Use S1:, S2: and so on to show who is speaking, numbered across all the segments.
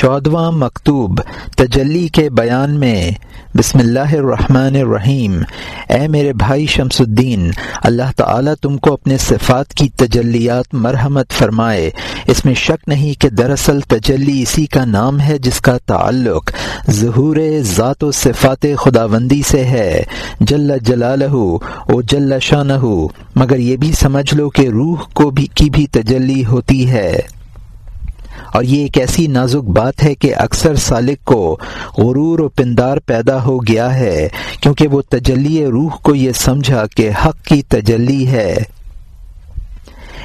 S1: چودواں مکتوب، تجلی کے بیان میں، بسم اللہ الرحمن الرحیم، اے میرے بھائی شمس الدین، اللہ تعالیٰ تم کو اپنے صفات کی تجلیات مرحمت فرمائے۔ اس میں شک نہیں کہ دراصل تجلی اسی کا نام ہے جس کا تعلق ظہور ذات و صفات خداوندی سے ہے۔ جل جلالہ او جل شانہ، مگر یہ بھی سمجھ لو کہ روح کو بھی کی بھی تجلی ہوتی ہے۔ اور یہ ایک ایسی نازک بات ہے کہ اکثر سالک کو غرور و پندار پیدا ہو گیا ہے، کیونکہ وہ تجلی روح کو یہ سمجھا کہ حق کی تجلی ہے۔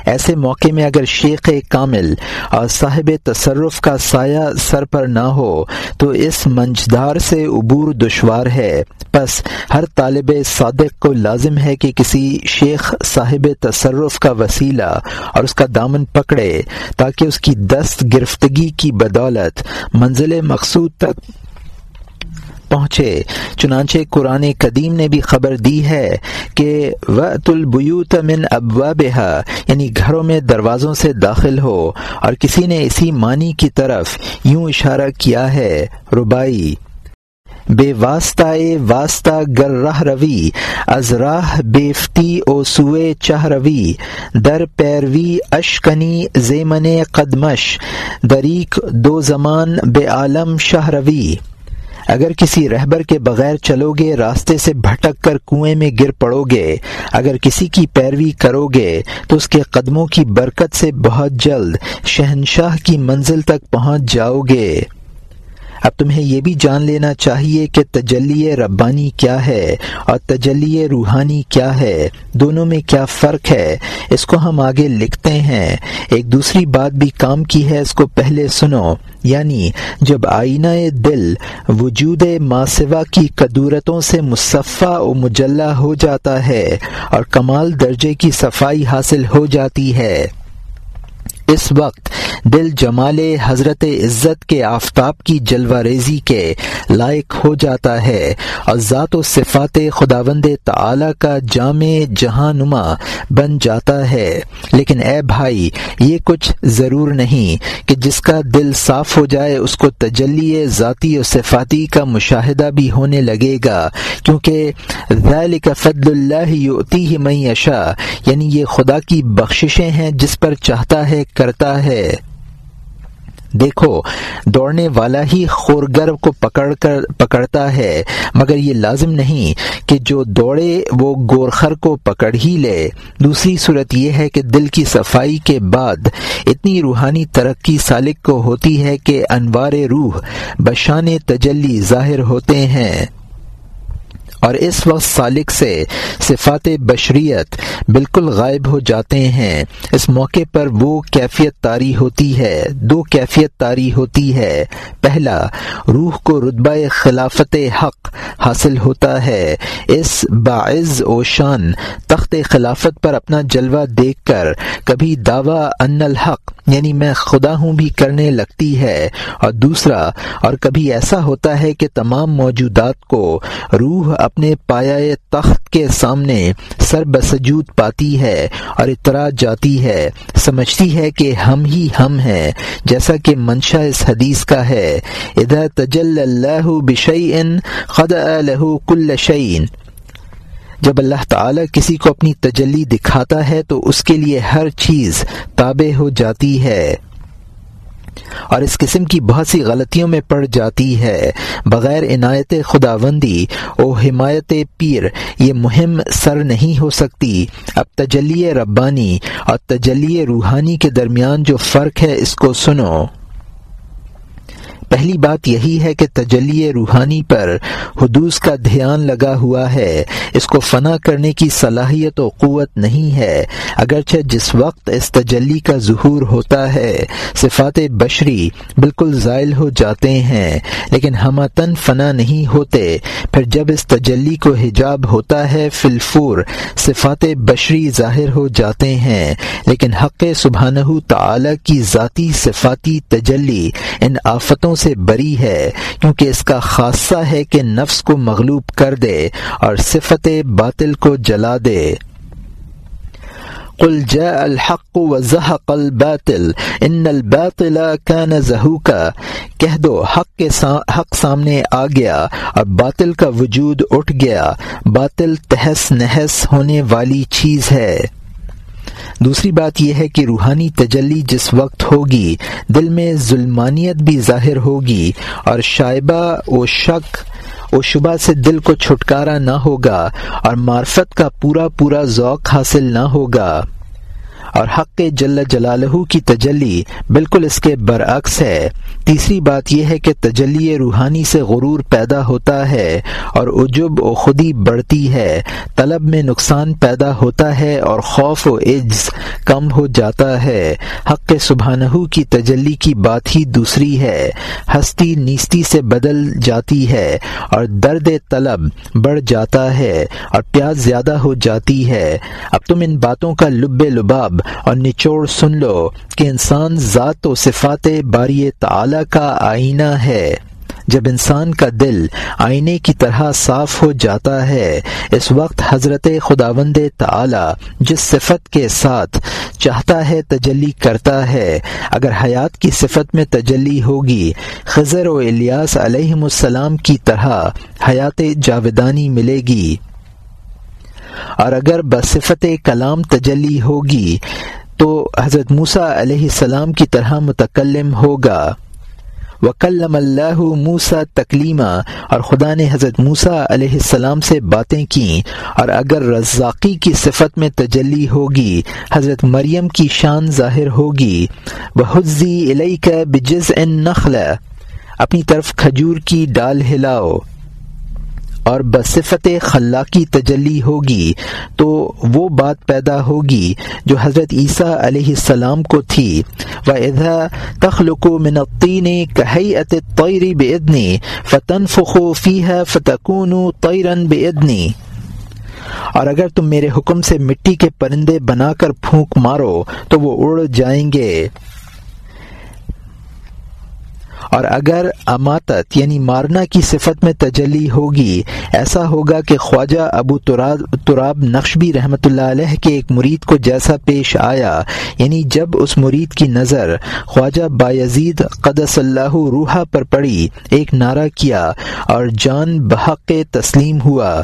S1: ایسے موقع میں اگر شیخ کامل اور صاحب تصرف کا سایہ سر پر نہ ہو، تو اس منجدار سے عبور دشوار ہے۔ بس ہر طالب صادق کو لازم ہے کہ کسی شیخ صاحب تصرف کا وسیلہ اور اس کا دامن پکڑے، تاکہ اس کی دست گرفتگی کی بدولت منزل مقصود تک پہنچے۔ چنانچہ قرآن قدیم نے بھی خبر دی ہے کہ وط البیوت من ابوابها یعنی گھروں میں دروازوں سے داخل ہو۔ اور کسی نے اسی معنی کی طرف یوں اشارہ کیا ہے ربائی بے واسطہ واسطہ گر راہ روی، از راہ بیفتی او سوئے چہ روی، در پیروی اشکنی زیمن قدمش، دریک دو زمان بے عالم شہ روی۔ اگر کسی رہبر کے بغیر چلو گے راستے سے بھٹک کر کنویں میں گر پڑو گے اگر کسی کی پیروی کرو گے تو اس کے قدموں کی برکت سے بہت جلد شہنشاہ کی منزل تک پہنچ جاؤ گے اب تمہیں یہ بھی جان لینا چاہیے کہ تجلی ربانی کیا ہے اور تجلی روحانی کیا ہے۔ دونوں میں کیا فرق ہے؟ اس کو ہم آگے لکھتے ہیں۔ ایک دوسری بات بھی کام کی ہے، اس کو پہلے سنو۔ یعنی جب آئینہ دل وجود ماسوا کی قدورتوں سے مصفہ و مجلہ ہو جاتا ہے اور کمال درجے کی صفائی حاصل ہو جاتی ہے۔ اس وقت دل جمال حضرت عزت کے آفتاب کی جلوہ ریزی کے لائق ہو جاتا ہے۔ اور ذات و صفات خداوند تعالی کا جامع جہاں نما بن جاتا ہے۔ لیکن اے بھائی، یہ کچھ ضرور نہیں کہ جس کا دل صاف ہو جائے، اس کو تجلی ذاتی و صفاتی کا مشاہدہ بھی ہونے لگے گا۔ کیونکہ ذالک فضل اللہ یؤتیہ من یشا یعنی یہ خدا کی بخششیں ہیں جس پر چاہتا ہے، کرتا ہے۔ دیکھو، دوڑنے والا ہی خورگر کو پکڑ کر پکڑتا ہے، مگر یہ لازم نہیں کہ جو دوڑے وہ گورخر کو پکڑ ہی لے۔ دوسری صورت یہ ہے کہ دل کی صفائی کے بعد اتنی روحانی ترقی سالک کو ہوتی ہے کہ انوار روح بشان تجلی ظاہر ہوتے ہیں۔ اور اس وقت سالک سے صفات بشریت بالکل غائب ہو جاتے ہیں۔ اس موقع پر وہ کیفیت تاری ہوتی ہے، دو کیفیت تاری ہوتی ہے۔ پہلا، روح کو رتبہ خلافت حق حاصل ہوتا ہے۔ اس باعث و شان تخت خلافت پر اپنا جلوہ دیکھ کر کبھی دعوی ان الحق یعنی میں خدا ہوں بھی کرنے لگتی ہے۔ اور دوسرا، اور کبھی ایسا ہوتا ہے کہ تمام موجودات کو روح اپنے پایا تخت کے سامنے سر بسجود پاتی ہے اور اطراع جاتی ہے۔ سمجھتی ہے کہ ہم ہی ہم ہیں، جیسا کہ منشا اس حدیث کا ہے۔ ادھر تجل اللہ بشعین خد الہ کل شعین جب اللہ تعالی کسی کو اپنی تجلی دکھاتا ہے تو اس کے لیے ہر چیز تابع ہو جاتی ہے۔ اور اس قسم کی بہت سی غلطیوں میں پڑ جاتی ہے۔ بغیر عنایت خداوندی او حمایت پیر، یہ مہم سر نہیں ہو سکتی۔ اب تجلی ربانی اور تجلی روحانی کے درمیان جو فرق ہے، اس کو سنو۔ پہلی بات یہی ہے کہ تجلی روحانی پر حدوث کا دھیان لگا ہوا ہے۔ اس کو فنا کرنے کی صلاحیت و قوت نہیں ہے۔ اگرچہ جس وقت اس تجلی کا ظہور ہوتا ہے، صفات بشری بالکل زائل ہو جاتے ہیں، لیکن ہمتن فنا نہیں ہوتے۔ پھر جب اس تجلی کو حجاب ہوتا ہے فلفور صفات بشری ظاہر ہو جاتے ہیں۔ لیکن حق سبحانہ تعالی کی ذاتی صفاتی تجلی ان آفتوں سے بری ہے، کیونکہ اس کا خاصہ ہے کہ نفس کو مغلوب کر دے اور صفت باطل کو جلا دے۔ قل جاء الحق وزحق الباطل ان الباطل كان زهوكا کہہ دو، حق کے حق سامنے آ گیا اور باطل کا وجود اٹھ گیا۔ باطل تہس نہس ہونے والی چیز ہے۔ دوسری بات یہ ہے کہ روحانی تجلی جس وقت ہوگی، دل میں ظلمانیت بھی ظاہر ہوگی اور شائبہ و شک و شبہ سے دل کو چھٹکارا نہ ہوگا اور معرفت کا پورا پورا ذوق حاصل نہ ہوگا۔ اور حق جل جلالہ کی تجلی بالکل اس کے برعکس ہے۔ تیسری بات یہ ہے کہ تجلی روحانی سے غرور پیدا ہوتا ہے اور عجب و خودی بڑھتی ہے۔ طلب میں نقصان پیدا ہوتا ہے اور خوف و عجز کم ہو جاتا ہے۔ حق سبحانہ کی تجلی کی بات ہی دوسری ہے۔ ہستی نیستی سے بدل جاتی ہے اور درد طلب بڑھ جاتا ہے اور پیاس زیادہ ہو جاتی ہے۔ اب تم ان باتوں کا لب لباب اور نچوڑ سن لو کہ انسان ذات و صفات باری تعالی کا آئینہ ہے۔ جب انسان کا دل آئینے کی طرح صاف ہو جاتا ہے، اس وقت حضرت خداوند تعالی جس صفت کے ساتھ چاہتا ہے تجلی کرتا ہے، اگر حیات کی صفت میں تجلی ہوگی، خضر و الیاس علیہ السلام کی طرح حیات جاودانی ملے گی۔ اور اگر بصفت کلام تجلی ہوگی تو حضرت موسا علیہ السلام کی طرح متکلم ہوگا۔ وکلم اللہ موسا تکلیمہ اور خدا نے حضرت موسا علیہ السلام سے باتیں کیں۔ اور اگر رزاقی کی صفت میں تجلی ہوگی، حضرت مریم کی شان ظاہر ہوگی۔ وہ حزی علیہ کا بجز ان نخل، اپنی طرف کھجور کی ڈال ہلاؤ۔ اور بصفت خلاقی تجلی ہوگی، تو وہ بات پیدا ہوگی جو حضرت عیسیٰ علیہ السلام کو تھی۔ و ادا تخلق منقین کہیت طیری بے ادنی فتن فخوفی ہے فتکون طیرن بے ادنی اور اگر تم میرے حکم سے مٹی کے پرندے بنا کر پھونک مارو، تو وہ اڑ جائیں گے۔ اور اگر اماتت یعنی مارنا کی صفت میں تجلی ہوگی، ایسا ہوگا کہ خواجہ ابو تراب نقشبی رحمۃ اللہ علیہ کے ایک مرید کو جیسا پیش آیا یعنی جب اس مرید کی نظر خواجہ بایزید قدس اللہ روحا پر پڑی، ایک نعرہ کیا اور جان بحق تسلیم ہوا۔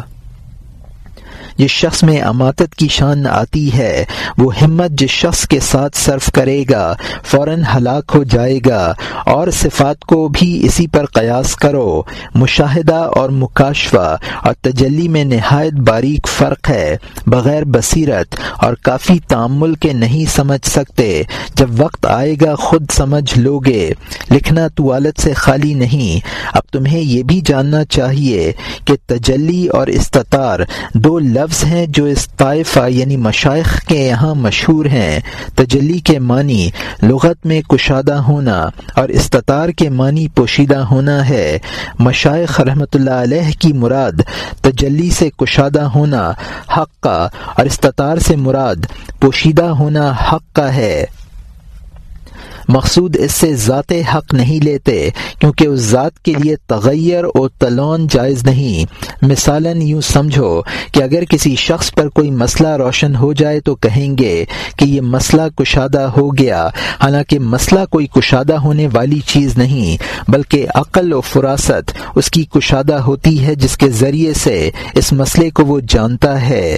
S1: جس شخص میں اماتت کی شان آتی ہے، وہ ہمت جس شخص کے ساتھ صرف کرے گا، فوراً ہلاک ہو جائے گا، اور صفات کو بھی اسی پر قیاس کرو۔ مشاہدہ اور مکاشفہ اور تجلی میں نہایت باریک فرق ہے۔ بغیر بصیرت اور کافی تعمل کے نہیں سمجھ سکتے۔ جب وقت آئے گا، خود سمجھ لو گے۔ لکھنا طوالت سے خالی نہیں۔ اب تمہیں یہ بھی جاننا چاہیے کہ تجلی اور استطار دو لفظ لفظ ہیں جو اس طائفہ یعنی مشائق کے یہاں مشہور ہیں۔ تجلی کے معنی، لغت میں کشادہ ہونا اور استطار کے معنی پوشیدہ ہونا ہے۔ مشائق رحمۃ اللہ علیہ کی مراد، تجلی سے کشادہ ہونا حق کا اور استطار سے مراد پوشیدہ ہونا حق کا ہے۔ مقصود اس سے ذات حق نہیں لیتے، کیونکہ اس ذات کے لیے تغیر و تلون جائز نہیں۔ مثالاً یوں سمجھو کہ اگر کسی شخص پر کوئی مسئلہ روشن ہو جائے تو کہیں گے کہ یہ مسئلہ کشادہ ہو گیا۔ حالانکہ مسئلہ کوئی کشادہ ہونے والی چیز نہیں، بلکہ عقل و فراست اس کی کشادہ ہوتی ہے جس کے ذریعے سے اس مسئلے کو وہ جانتا ہے۔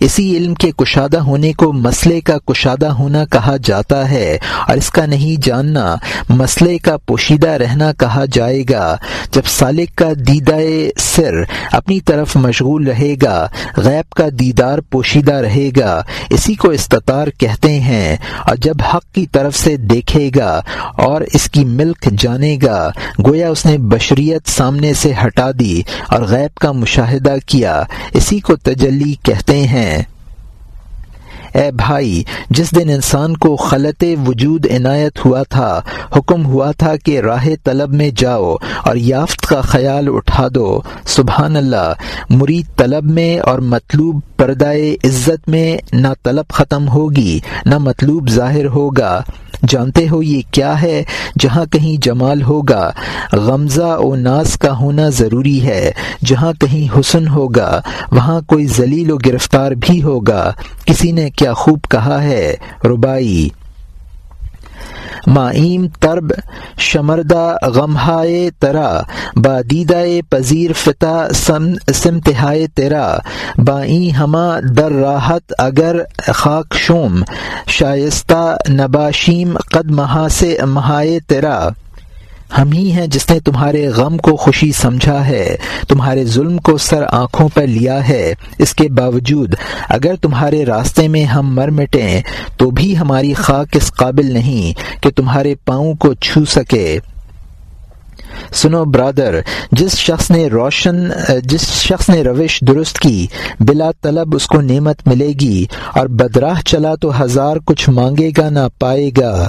S1: اسی علم کے کشادہ ہونے کو مسئلے کا کشادہ ہونا کہا جاتا ہے۔ اور اس کا نہیں جاننا، مسئلے کا پوشیدہ رہنا کہا جائے گا۔ جب سالک کا دیدہ سر اپنی طرف مشغول رہے گا، غیب کا دیدار پوشیدہ رہے گا، اسی کو استطار کہتے ہیں۔ اور جب حق کی طرف سے دیکھے گا اور اس کی ملک جانے گا، گویا اس نے بشریت سامنے سے ہٹا دی اور غیب کا مشاہدہ کیا۔ اسی کو تجلی کہتے ہیں۔ اے بھائی، جس دن انسان کو خلط وجود عنایت ہوا تھا، حکم ہوا تھا کہ راہ طلب میں جاؤ اور یافت کا خیال اٹھا دو۔ سبحان اللہ، مرید طلب میں اور مطلوب پردائے عزت میں نہ طلب ختم ہوگی، نہ مطلوب ظاہر ہوگا۔ جانتے ہو یہ کیا ہے؟ جہاں کہیں جمال ہوگا، غمزہ و ناز کا ہونا ضروری ہے۔ جہاں کہیں حسن ہوگا، وہاں کوئی ذلیل و گرفتار بھی ہوگا۔ کسی نے کیا خوب کہا ہے ربائی معیم ترب شمردہ غمہائے ترا با دیدائے پذیر فتح سمتہائے تیرا۔ بائیں ہما در راحت اگر خاک شوم، شائستہ نباشیم قد مہا سے مہائے تیرا۔ ہم ہی ہیں جس نے تمہارے غم کو خوشی سمجھا ہے، تمہارے ظلم کو سر آنکھوں پر لیا ہے۔ اس کے باوجود اگر تمہارے راستے میں ہم مر مٹیں، تو بھی ہماری خاک اس قابل نہیں کہ تمہارے پاؤں کو چھو سکے۔ سنو برادر، جس شخص نے روشن، جس شخص نے روش درست کی، بلا طلب اس کو نعمت ملے گی اور بدراہ چلا تو ہزار کچھ مانگے گا نہ پائے گا۔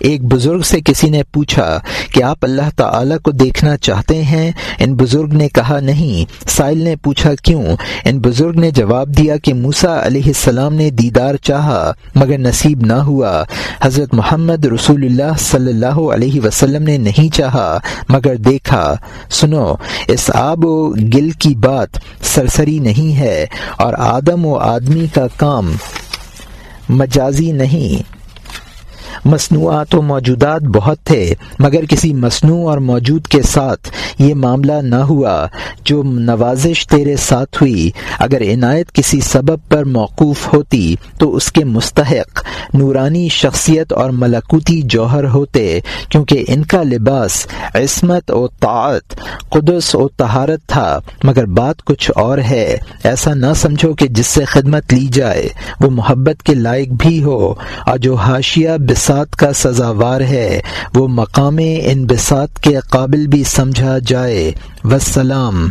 S1: ایک بزرگ سے کسی نے پوچھا کہ آپ اللہ تعالی کو دیکھنا چاہتے ہیں؟ ان بزرگ نے کہا، نہیں۔ سائل نے پوچھا، کیوں؟ ان بزرگ نے جواب دیا کہ موسا علیہ السلام نے دیدار چاہا، مگر نصیب نہ ہوا۔ حضرت محمد رسول اللہ صلی اللہ علیہ وسلم نے نہیں چاہا، مگر دیکھا۔ سنو، اس آب و گل کی بات سرسری نہیں ہے، اور آدم و آدمی کا کام مجازی نہیں۔ مصنوعات و موجودات بہت تھے، مگر کسی مصنوع اور موجود کے ساتھ یہ معاملہ نہ ہوا جو نوازش تیرے ساتھ ہوئی۔ اگر عنایت کسی سبب پر موقوف ہوتی تو اس کے مستحق، نورانی شخصیت اور ملکوتی جوہر ہوتے، کیونکہ ان کا لباس عصمت و طاعت، قدس و تہارت تھا۔ مگر بات کچھ اور ہے، ایسا نہ سمجھو کہ جس سے خدمت لی جائے، وہ محبت کے لائق بھی ہو۔ اور جو حاشیہ بس انبساط کا سزاوار ہے۔ وہ مقام انبساط کے قابل بھی سمجھا جائے۔ وسلام